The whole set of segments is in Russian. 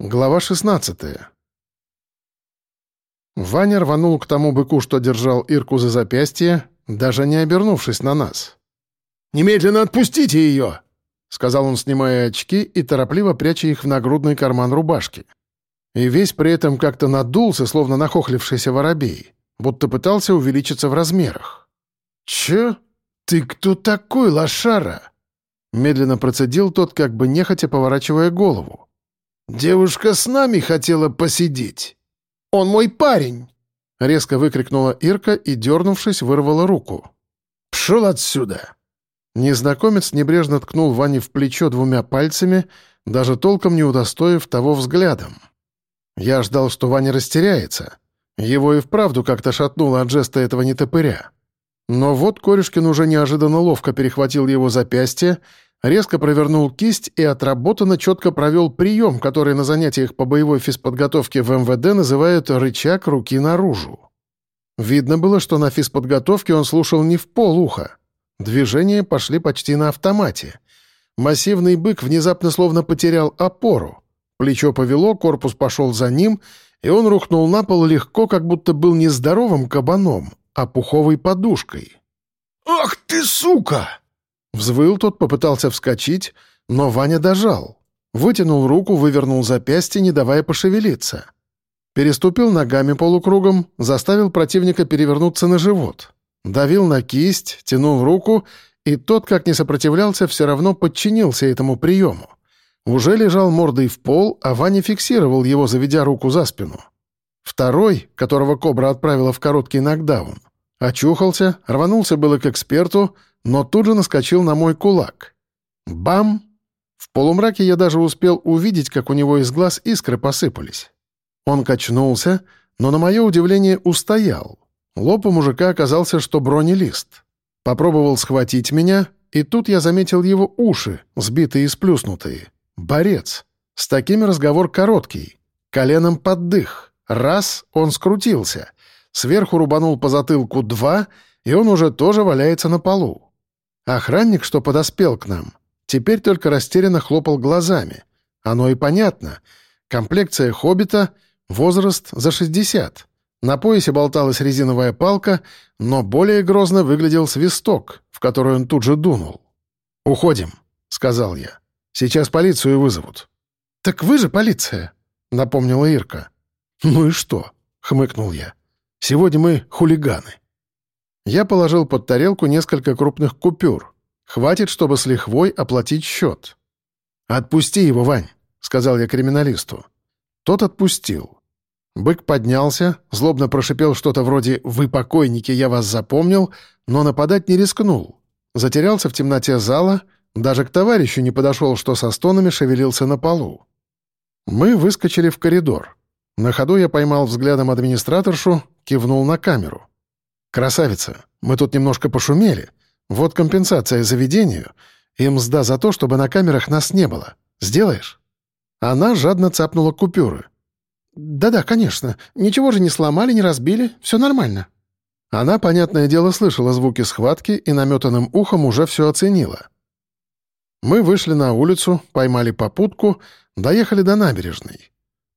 Глава 16 Ваня рванул к тому быку, что держал Ирку за запястье, даже не обернувшись на нас. «Немедленно отпустите ее!» — сказал он, снимая очки и торопливо пряча их в нагрудный карман рубашки. И весь при этом как-то надулся, словно нахохлившийся воробей, будто пытался увеличиться в размерах. «Чё? Ты кто такой, лошара?» Медленно процедил тот, как бы нехотя поворачивая голову. «Девушка с нами хотела посидеть. Он мой парень!» Резко выкрикнула Ирка и, дернувшись, вырвала руку. «Пшел отсюда!» Незнакомец небрежно ткнул Ване в плечо двумя пальцами, даже толком не удостоив того взглядом. Я ждал, что Ваня растеряется. Его и вправду как-то шатнуло от жеста этого нетопыря. Но вот Корешкин уже неожиданно ловко перехватил его запястье резко провернул кисть и отработанно четко провел прием, который на занятиях по боевой физподготовке в МВД называют «рычаг руки наружу». Видно было, что на физподготовке он слушал не в полуха. Движения пошли почти на автомате. Массивный бык внезапно словно потерял опору. Плечо повело, корпус пошел за ним, и он рухнул на пол легко, как будто был не здоровым кабаном, а пуховой подушкой. «Ах ты, сука!» Взвыл тот, попытался вскочить, но Ваня дожал. Вытянул руку, вывернул запястье, не давая пошевелиться. Переступил ногами полукругом, заставил противника перевернуться на живот. Давил на кисть, тянул руку, и тот, как не сопротивлялся, все равно подчинился этому приему. Уже лежал мордой в пол, а Ваня фиксировал его, заведя руку за спину. Второй, которого Кобра отправила в короткий нокдаун, очухался, рванулся было к эксперту, но тут же наскочил на мой кулак. Бам! В полумраке я даже успел увидеть, как у него из глаз искры посыпались. Он качнулся, но на мое удивление устоял. Лоб у мужика оказался, что бронелист. Попробовал схватить меня, и тут я заметил его уши, сбитые и сплюснутые. Борец. С такими разговор короткий. Коленом под дых. Раз — он скрутился. Сверху рубанул по затылку два, и он уже тоже валяется на полу. Охранник, что подоспел к нам, теперь только растерянно хлопал глазами. Оно и понятно. Комплекция хоббита, возраст за 60. На поясе болталась резиновая палка, но более грозно выглядел свисток, в который он тут же дунул. «Уходим», — сказал я. «Сейчас полицию вызовут». «Так вы же полиция», — напомнила Ирка. «Ну и что?» — хмыкнул я. «Сегодня мы хулиганы». Я положил под тарелку несколько крупных купюр. Хватит, чтобы с лихвой оплатить счет. «Отпусти его, Вань», — сказал я криминалисту. Тот отпустил. Бык поднялся, злобно прошипел что-то вроде «Вы покойники, я вас запомнил», но нападать не рискнул. Затерялся в темноте зала, даже к товарищу не подошел, что со стонами шевелился на полу. Мы выскочили в коридор. На ходу я поймал взглядом администраторшу, кивнул на камеру. «Красавица, мы тут немножко пошумели. Вот компенсация заведению и мзда за то, чтобы на камерах нас не было. Сделаешь?» Она жадно цапнула купюры. «Да-да, конечно. Ничего же не сломали, не разбили. Все нормально». Она, понятное дело, слышала звуки схватки и наметанным ухом уже все оценила. Мы вышли на улицу, поймали попутку, доехали до набережной.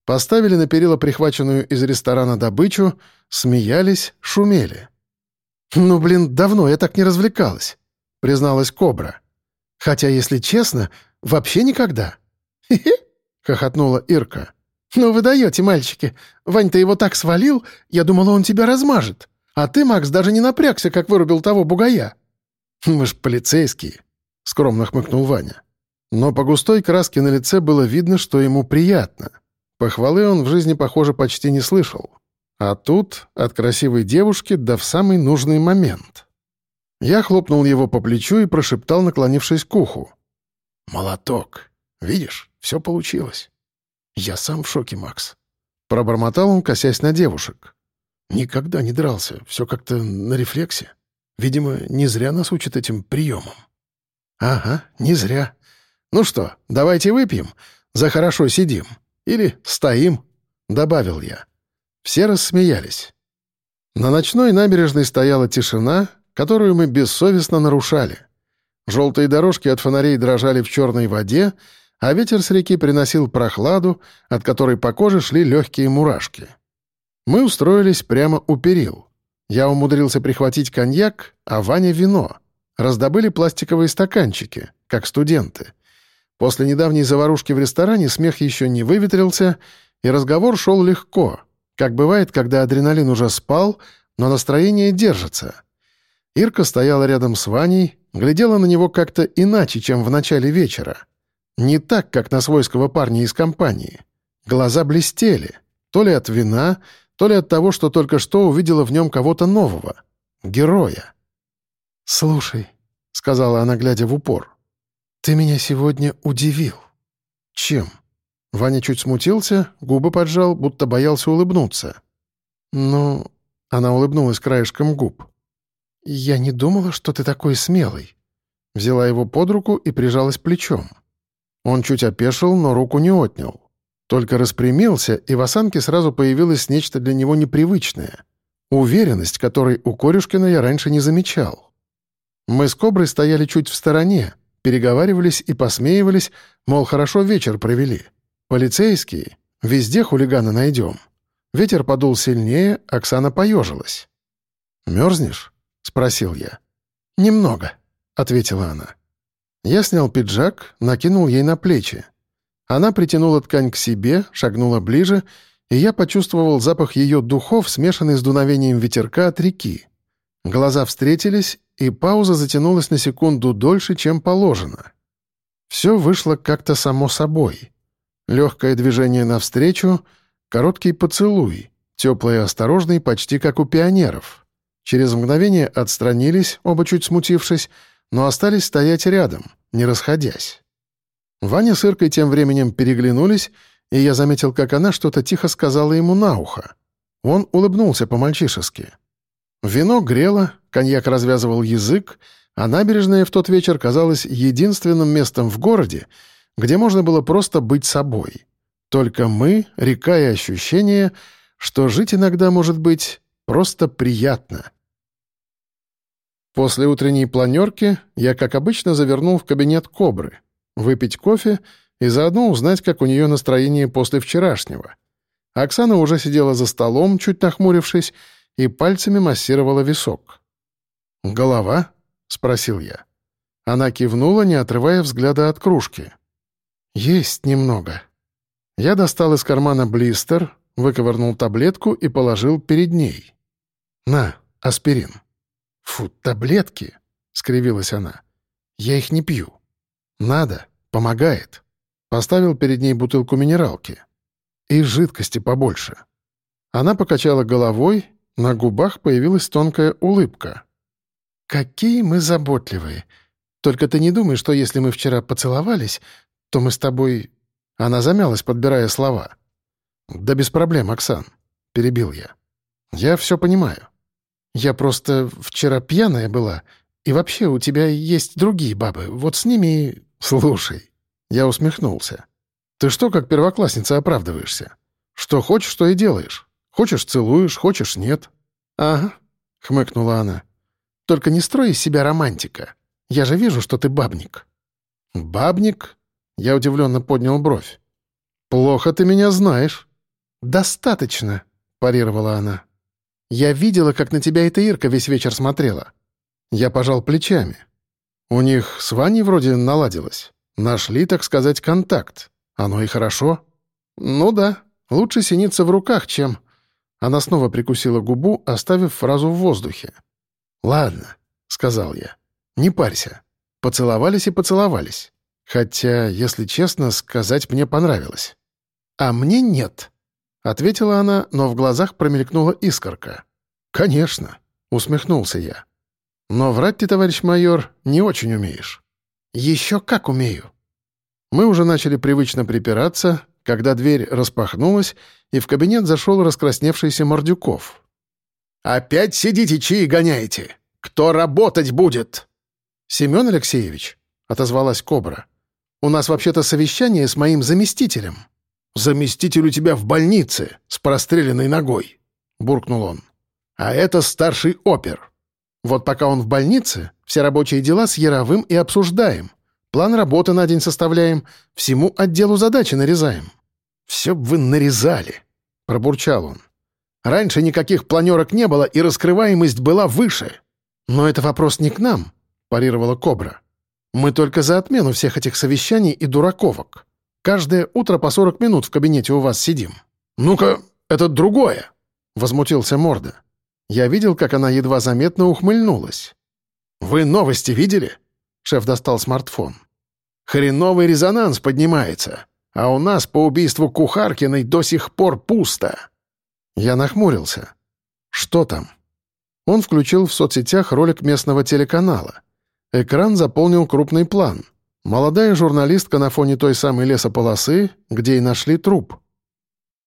Поставили на перила прихваченную из ресторана добычу, смеялись, шумели. «Ну, блин, давно я так не развлекалась», — призналась Кобра. «Хотя, если честно, вообще никогда». «Хе-хе», — хохотнула Ирка. «Ну вы даете, мальчики. Вань, ты его так свалил, я думала, он тебя размажет. А ты, Макс, даже не напрягся, как вырубил того бугая». «Мы ж полицейские», — скромно хмыкнул Ваня. Но по густой краске на лице было видно, что ему приятно. Похвалы он в жизни, похоже, почти не слышал. А тут от красивой девушки да в самый нужный момент. Я хлопнул его по плечу и прошептал, наклонившись к уху. «Молоток. Видишь, все получилось». «Я сам в шоке, Макс». Пробормотал он, косясь на девушек. «Никогда не дрался, все как-то на рефлексе. Видимо, не зря нас учат этим приемам». «Ага, не зря. Ну что, давайте выпьем. За хорошо сидим. Или стоим», — добавил я. Все рассмеялись. На ночной набережной стояла тишина, которую мы бессовестно нарушали. Желтые дорожки от фонарей дрожали в черной воде, а ветер с реки приносил прохладу, от которой по коже шли легкие мурашки. Мы устроились прямо у перил. Я умудрился прихватить коньяк, а Ваня — вино. Раздобыли пластиковые стаканчики, как студенты. После недавней заварушки в ресторане смех еще не выветрился, и разговор шел легко, как бывает, когда адреналин уже спал, но настроение держится. Ирка стояла рядом с Ваней, глядела на него как-то иначе, чем в начале вечера. Не так, как на свойского парня из компании. Глаза блестели, то ли от вина, то ли от того, что только что увидела в нем кого-то нового. Героя. «Слушай», — сказала она, глядя в упор, — «ты меня сегодня удивил». «Чем?» Ваня чуть смутился, губы поджал, будто боялся улыбнуться. «Ну...» — она улыбнулась краешком губ. «Я не думала, что ты такой смелый». Взяла его под руку и прижалась плечом. Он чуть опешил, но руку не отнял. Только распрямился, и в осанке сразу появилось нечто для него непривычное. Уверенность, которой у Корюшкина я раньше не замечал. Мы с Коброй стояли чуть в стороне, переговаривались и посмеивались, мол, хорошо вечер провели. Полицейские. Везде хулигана найдем. Ветер подул сильнее, Оксана поежилась. «Мерзнешь?» — спросил я. «Немного», — ответила она. Я снял пиджак, накинул ей на плечи. Она притянула ткань к себе, шагнула ближе, и я почувствовал запах ее духов, смешанный с дуновением ветерка от реки. Глаза встретились, и пауза затянулась на секунду дольше, чем положено. Все вышло как-то само собой. Легкое движение навстречу, короткий поцелуй, теплый и осторожный, почти как у пионеров. Через мгновение отстранились, оба чуть смутившись, но остались стоять рядом, не расходясь. Ваня с Иркой тем временем переглянулись, и я заметил, как она что-то тихо сказала ему на ухо. Он улыбнулся по-мальчишески. Вино грело, коньяк развязывал язык, а набережная в тот вечер казалась единственным местом в городе, где можно было просто быть собой. Только мы, река и ощущение, что жить иногда может быть просто приятно. После утренней планерки я, как обычно, завернул в кабинет Кобры, выпить кофе и заодно узнать, как у нее настроение после вчерашнего. Оксана уже сидела за столом, чуть нахмурившись, и пальцами массировала висок. «Голова?» — спросил я. Она кивнула, не отрывая взгляда от кружки. «Есть немного». Я достал из кармана блистер, выковырнул таблетку и положил перед ней. «На, аспирин». «Фу, таблетки!» — скривилась она. «Я их не пью». «Надо, помогает». Поставил перед ней бутылку минералки. «И жидкости побольше». Она покачала головой, на губах появилась тонкая улыбка. «Какие мы заботливые! Только ты не думай, что если мы вчера поцеловались, то мы с тобой...» Она замялась, подбирая слова. «Да без проблем, Оксан», — перебил я. «Я все понимаю». Я просто вчера пьяная была, и вообще у тебя есть другие бабы, вот с ними...» «Слушай», — я усмехнулся. «Ты что, как первоклассница, оправдываешься? Что хочешь, то и делаешь. Хочешь — целуешь, хочешь — нет». «Ага», — хмыкнула она. «Только не строй из себя романтика. Я же вижу, что ты бабник». «Бабник?» — я удивленно поднял бровь. «Плохо ты меня знаешь». «Достаточно», — парировала она. Я видела, как на тебя эта Ирка весь вечер смотрела». Я пожал плечами. У них с Ваней вроде наладилось. Нашли, так сказать, контакт. Оно и хорошо. Ну да, лучше синиться в руках, чем... Она снова прикусила губу, оставив фразу в воздухе. «Ладно», — сказал я. «Не парься. Поцеловались и поцеловались. Хотя, если честно, сказать мне понравилось». «А мне нет», Ответила она, но в глазах промелькнула искорка. «Конечно», — усмехнулся я. «Но врать ты, товарищ майор, не очень умеешь». «Еще как умею». Мы уже начали привычно припираться, когда дверь распахнулась, и в кабинет зашел раскрасневшийся Мордюков. «Опять сидите, чьи гоняете? Кто работать будет?» «Семен Алексеевич», — отозвалась Кобра, — «у нас вообще-то совещание с моим заместителем». «Заместитель у тебя в больнице с простреленной ногой», — буркнул он. «А это старший опер. Вот пока он в больнице, все рабочие дела с Яровым и обсуждаем. план работы на день составляем, всему отделу задачи нарезаем». «Все б вы нарезали», — пробурчал он. «Раньше никаких планерок не было, и раскрываемость была выше». «Но это вопрос не к нам», — парировала Кобра. «Мы только за отмену всех этих совещаний и дураковок. Каждое утро по 40 минут в кабинете у вас сидим». «Ну-ка, это другое», — возмутился Морда. Я видел, как она едва заметно ухмыльнулась. «Вы новости видели?» — шеф достал смартфон. «Хреновый резонанс поднимается, а у нас по убийству Кухаркиной до сих пор пусто». Я нахмурился. «Что там?» Он включил в соцсетях ролик местного телеканала. Экран заполнил крупный план. Молодая журналистка на фоне той самой лесополосы, где и нашли труп.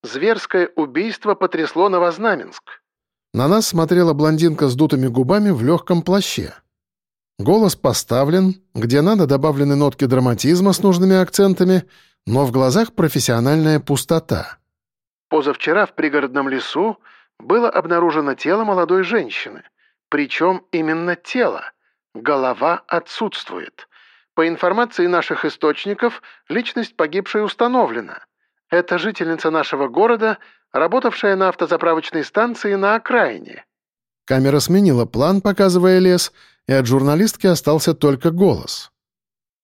«Зверское убийство потрясло Новознаменск». На нас смотрела блондинка с дутыми губами в легком плаще. Голос поставлен, где надо добавлены нотки драматизма с нужными акцентами, но в глазах профессиональная пустота. Позавчера в пригородном лесу было обнаружено тело молодой женщины. Причем именно тело. Голова отсутствует. По информации наших источников, личность погибшей установлена. Это жительница нашего города, работавшая на автозаправочной станции на окраине. Камера сменила план, показывая лес, и от журналистки остался только голос.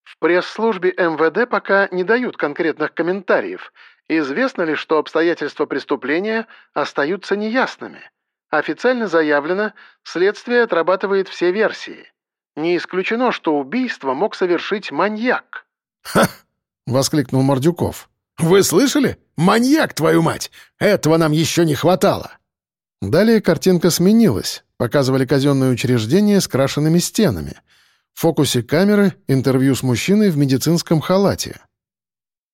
В пресс-службе МВД пока не дают конкретных комментариев, Известно ли, что обстоятельства преступления остаются неясными? Официально заявлено, следствие отрабатывает все версии. Не исключено, что убийство мог совершить маньяк. «Ха!» — воскликнул Мордюков. «Вы слышали? Маньяк, твою мать! Этого нам еще не хватало!» Далее картинка сменилась. Показывали казенное учреждение с крашенными стенами. В фокусе камеры интервью с мужчиной в медицинском халате.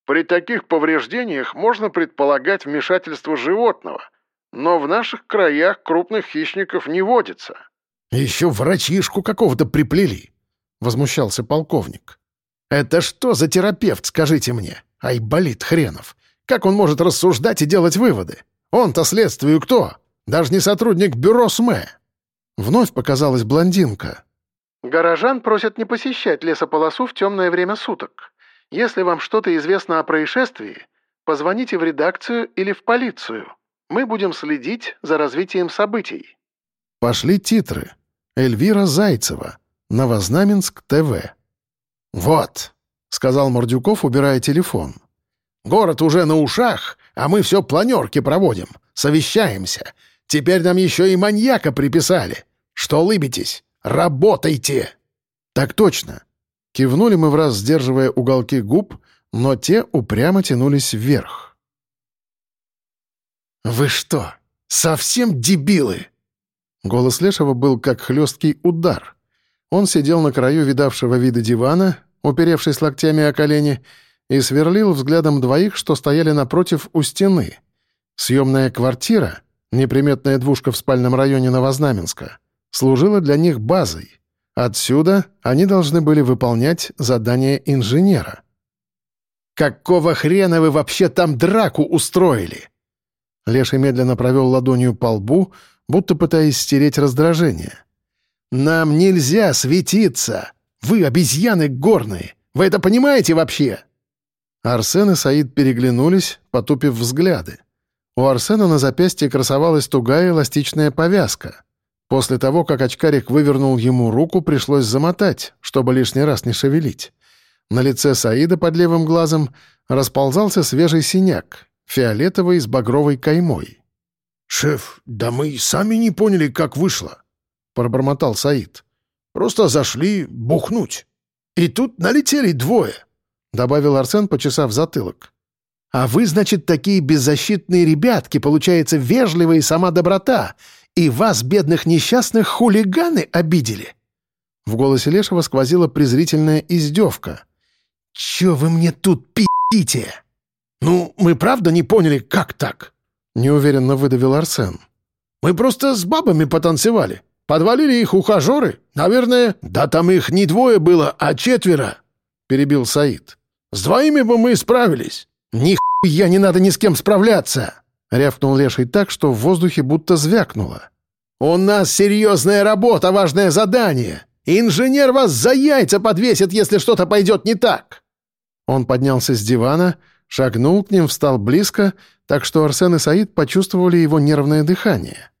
При таких повреждениях можно предполагать вмешательство животного, но в наших краях крупных хищников не водится». «Еще врачишку какого-то приплели», — возмущался полковник. «Это что за терапевт, скажите мне? Ай, болит хренов. Как он может рассуждать и делать выводы? Он-то следствию кто? Даже не сотрудник бюро СМЭ». Вновь показалась блондинка. «Горожан просят не посещать лесополосу в темное время суток. Если вам что-то известно о происшествии, позвоните в редакцию или в полицию. Мы будем следить за развитием событий». Пошли титры. Эльвира Зайцева. Новознаменск ТВ. «Вот», — сказал Мордюков, убирая телефон. «Город уже на ушах, а мы все планерки проводим, совещаемся. Теперь нам еще и маньяка приписали. Что улыбитесь? Работайте!» «Так точно. Кивнули мы в раз, сдерживая уголки губ, но те упрямо тянулись вверх. «Вы что, совсем дебилы?» Голос Лешего был как хлесткий удар. Он сидел на краю видавшего вида дивана, уперевшись локтями о колени, и сверлил взглядом двоих, что стояли напротив у стены. Съемная квартира, неприметная двушка в спальном районе Новознаменска, служила для них базой — Отсюда они должны были выполнять задание инженера. «Какого хрена вы вообще там драку устроили?» Леший медленно провел ладонью по лбу, будто пытаясь стереть раздражение. «Нам нельзя светиться! Вы обезьяны горные! Вы это понимаете вообще?» Арсен и Саид переглянулись, потупив взгляды. У Арсена на запястье красовалась тугая эластичная повязка. После того, как очкарик вывернул ему руку, пришлось замотать, чтобы лишний раз не шевелить. На лице Саида под левым глазом расползался свежий синяк, фиолетовый с багровой каймой. «Шеф, да мы сами не поняли, как вышло», — пробормотал Саид. «Просто зашли бухнуть. И тут налетели двое», — добавил Арсен, почесав затылок. «А вы, значит, такие беззащитные ребятки, получается, вежливая и сама доброта, и вас, бедных несчастных, хулиганы обидели!» В голосе Лешего сквозила презрительная издевка. «Чё вы мне тут пи***ите?» «Ну, мы правда не поняли, как так?» Неуверенно выдавил Арсен. «Мы просто с бабами потанцевали. Подвалили их ухажеры. Наверное, да там их не двое было, а четверо!» Перебил Саид. «С двоими бы мы справились!» «Нихуя не надо ни с кем справляться!» Рявкнул Леший так, что в воздухе будто звякнуло. «У нас серьезная работа, важное задание. Инженер вас за яйца подвесит, если что-то пойдет не так!» Он поднялся с дивана, шагнул к ним, встал близко, так что Арсен и Саид почувствовали его нервное дыхание.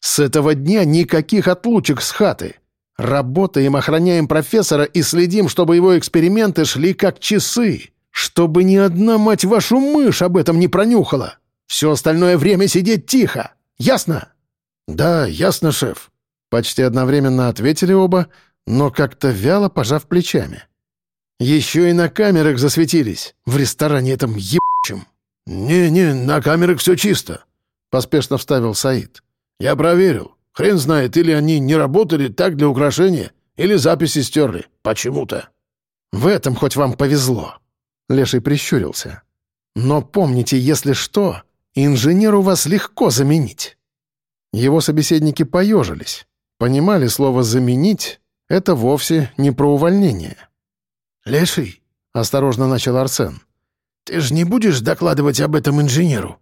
«С этого дня никаких отлучек с хаты. Работаем, охраняем профессора и следим, чтобы его эксперименты шли как часы, чтобы ни одна, мать вашу, мышь об этом не пронюхала. Все остальное время сидеть тихо. Ясно?» «Да, ясно, шеф», — почти одновременно ответили оба, но как-то вяло пожав плечами. «Еще и на камерах засветились, в ресторане этом ебучем». «Не-не, на камерах все чисто», — поспешно вставил Саид. «Я проверил. Хрен знает, или они не работали так для украшения, или записи стерли. Почему-то». «В этом хоть вам повезло», — Леший прищурился. «Но помните, если что, инженеру вас легко заменить». Его собеседники поежились. Понимали, слово «заменить» — это вовсе не про увольнение. «Леший», — осторожно начал Арсен, — «ты же не будешь докладывать об этом инженеру?»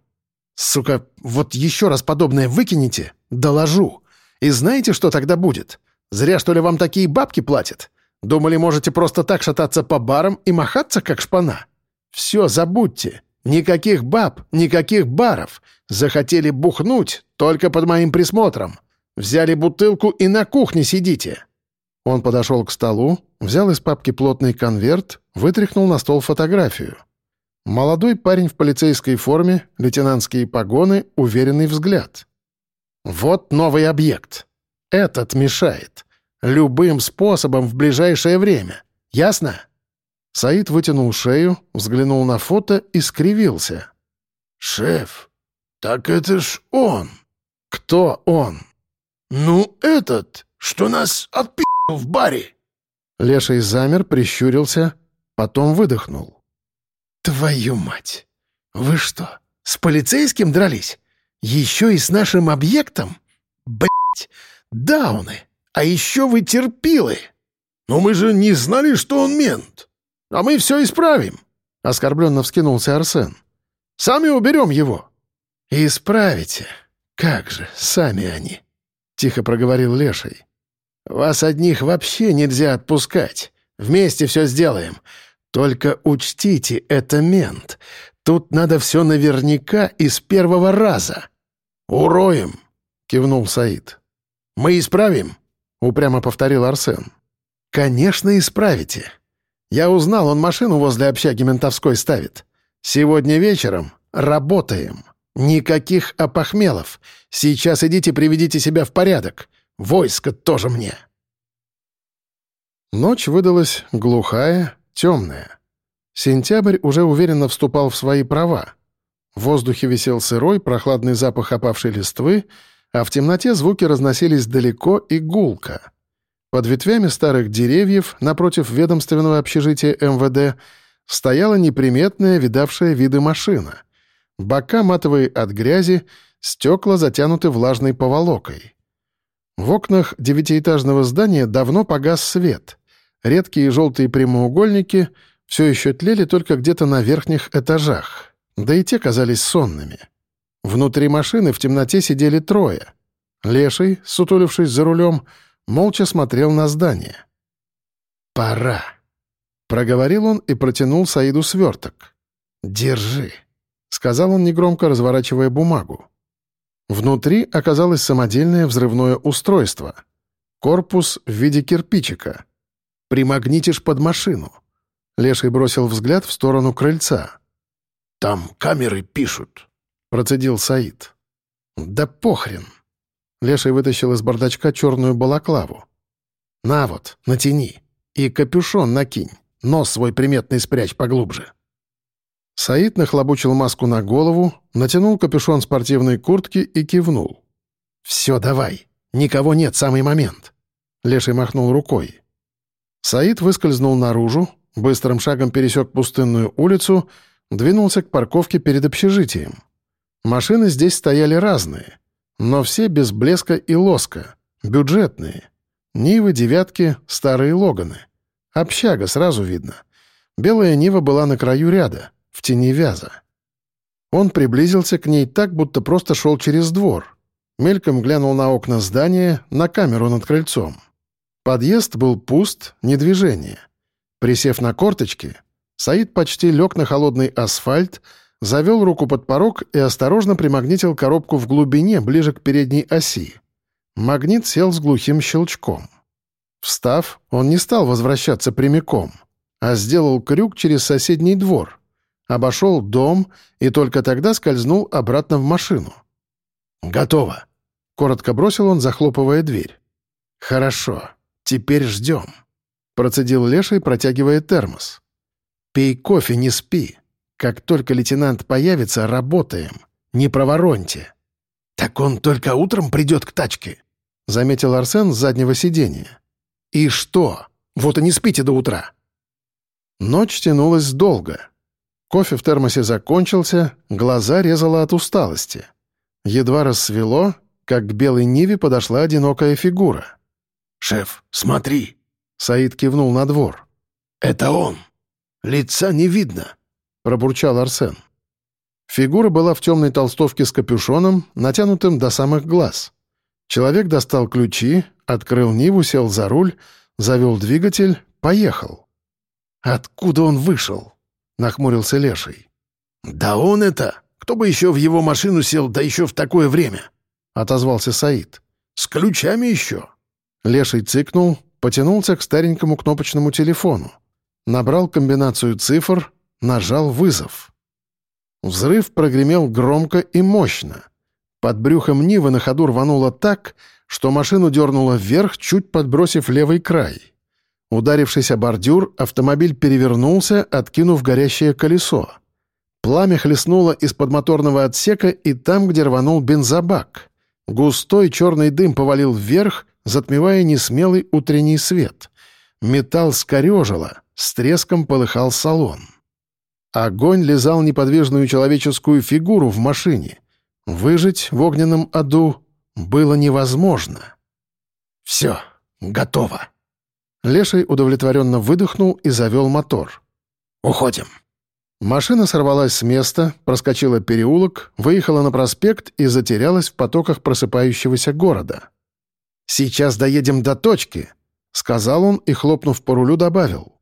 «Сука, вот еще раз подобное выкинете, доложу. И знаете, что тогда будет? Зря, что ли, вам такие бабки платят? Думали, можете просто так шататься по барам и махаться, как шпана? Все, забудьте. Никаких баб, никаких баров. Захотели бухнуть только под моим присмотром. Взяли бутылку и на кухне сидите». Он подошел к столу, взял из папки плотный конверт, вытряхнул на стол фотографию. Молодой парень в полицейской форме, лейтенантские погоны, уверенный взгляд. «Вот новый объект. Этот мешает. Любым способом в ближайшее время. Ясно?» Саид вытянул шею, взглянул на фото и скривился. «Шеф, так это ж он!» «Кто он?» «Ну, этот, что нас отпи***л в баре!» Леший замер, прищурился, потом выдохнул. «Твою мать! Вы что, с полицейским дрались? Еще и с нашим объектом? Блять! Дауны! А еще вы терпилы!» «Но мы же не знали, что он мент!» «А мы все исправим!» — оскорбленно вскинулся Арсен. «Сами уберем его!» «Исправите! Как же, сами они!» — тихо проговорил Леший. «Вас одних вообще нельзя отпускать. Вместе все сделаем. Только учтите, это мент. Тут надо все наверняка и с первого раза». «Уроем!» — кивнул Саид. «Мы исправим?» — упрямо повторил Арсен. «Конечно, исправите. Я узнал, он машину возле общаги ментовской ставит. Сегодня вечером работаем. Никаких опохмелов. Сейчас идите приведите себя в порядок. Войско тоже мне». Ночь выдалась глухая, темная. Сентябрь уже уверенно вступал в свои права. В воздухе висел сырой, прохладный запах опавшей листвы, а в темноте звуки разносились далеко и гулко. Под ветвями старых деревьев, напротив ведомственного общежития МВД, стояла неприметная, видавшая виды машина. Бока матовые от грязи, стекла затянуты влажной поволокой. В окнах девятиэтажного здания давно погас свет. Редкие желтые прямоугольники все еще тлели только где-то на верхних этажах, да и те казались сонными. Внутри машины в темноте сидели трое. Леший, сутулившись за рулем, — молча смотрел на здание. «Пора», — проговорил он и протянул Саиду сверток. «Держи», — сказал он негромко, разворачивая бумагу. Внутри оказалось самодельное взрывное устройство. Корпус в виде кирпичика. Примагнитишь под машину. Леший бросил взгляд в сторону крыльца. «Там камеры пишут», — процедил Саид. «Да похрен», Леший вытащил из бардачка черную балаклаву. «На вот, натяни. И капюшон накинь. Нос свой приметный спрячь поглубже». Саид нахлобучил маску на голову, натянул капюшон спортивной куртки и кивнул. «Все, давай. Никого нет, самый момент». Леший махнул рукой. Саид выскользнул наружу, быстрым шагом пересек пустынную улицу, двинулся к парковке перед общежитием. Машины здесь стояли разные. Но все без блеска и лоска, бюджетные. Нивы, девятки, старые логаны. Общага, сразу видно. Белая Нива была на краю ряда, в тени вяза. Он приблизился к ней так, будто просто шел через двор. Мельком глянул на окна здания, на камеру над крыльцом. Подъезд был пуст, ни движения. Присев на корточки, Саид почти лег на холодный асфальт, завел руку под порог и осторожно примагнитил коробку в глубине, ближе к передней оси. Магнит сел с глухим щелчком. Встав, он не стал возвращаться прямиком, а сделал крюк через соседний двор, обошел дом и только тогда скользнул обратно в машину. «Готово», — коротко бросил он, захлопывая дверь. «Хорошо, теперь ждем», — процедил Леший, протягивая термос. «Пей кофе, не спи. Как только лейтенант появится, работаем. Не провороньте». «Так он только утром придет к тачке», — заметил Арсен с заднего сиденья. «И что? Вот и не спите до утра!» Ночь тянулась долго. Кофе в термосе закончился, глаза резало от усталости. Едва рассвело, как к белой Ниве подошла одинокая фигура. «Шеф, смотри!» — Саид кивнул на двор. «Это он! Лица не видно!» — пробурчал Арсен. Фигура была в темной толстовке с капюшоном, натянутым до самых глаз. Человек достал ключи, открыл Ниву, сел за руль, завел двигатель, поехал. «Откуда он вышел?» — нахмурился Леший. «Да он это! Кто бы еще в его машину сел, да еще в такое время?» — отозвался Саид. «С ключами еще!» Леший цыкнул, потянулся к старенькому кнопочному телефону. Набрал комбинацию цифр, нажал вызов. Взрыв прогремел громко и мощно. Под брюхом Нивы на ходу рвануло так, что машину дернуло вверх, чуть подбросив левый край. Ударившись о бордюр, автомобиль перевернулся, откинув горящее колесо. Пламя хлестнуло из-под моторного отсека и там, где рванул бензобак. Густой черный дым повалил вверх, затмевая несмелый утренний свет. Металл скорежило, с треском полыхал салон. Огонь лизал неподвижную человеческую фигуру в машине. Выжить в огненном аду было невозможно. «Все, готово». Леший удовлетворенно выдохнул и завел мотор. «Уходим». Машина сорвалась с места, проскочила переулок, выехала на проспект и затерялась в потоках просыпающегося города. «Сейчас доедем до точки», — сказал он и, хлопнув по рулю, добавил.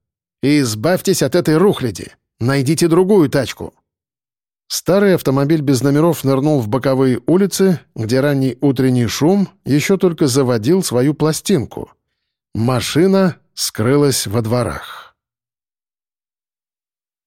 «И избавьтесь от этой рухляди. Найдите другую тачку». Старый автомобиль без номеров нырнул в боковые улицы, где ранний утренний шум еще только заводил свою пластинку. Машина скрылась во дворах.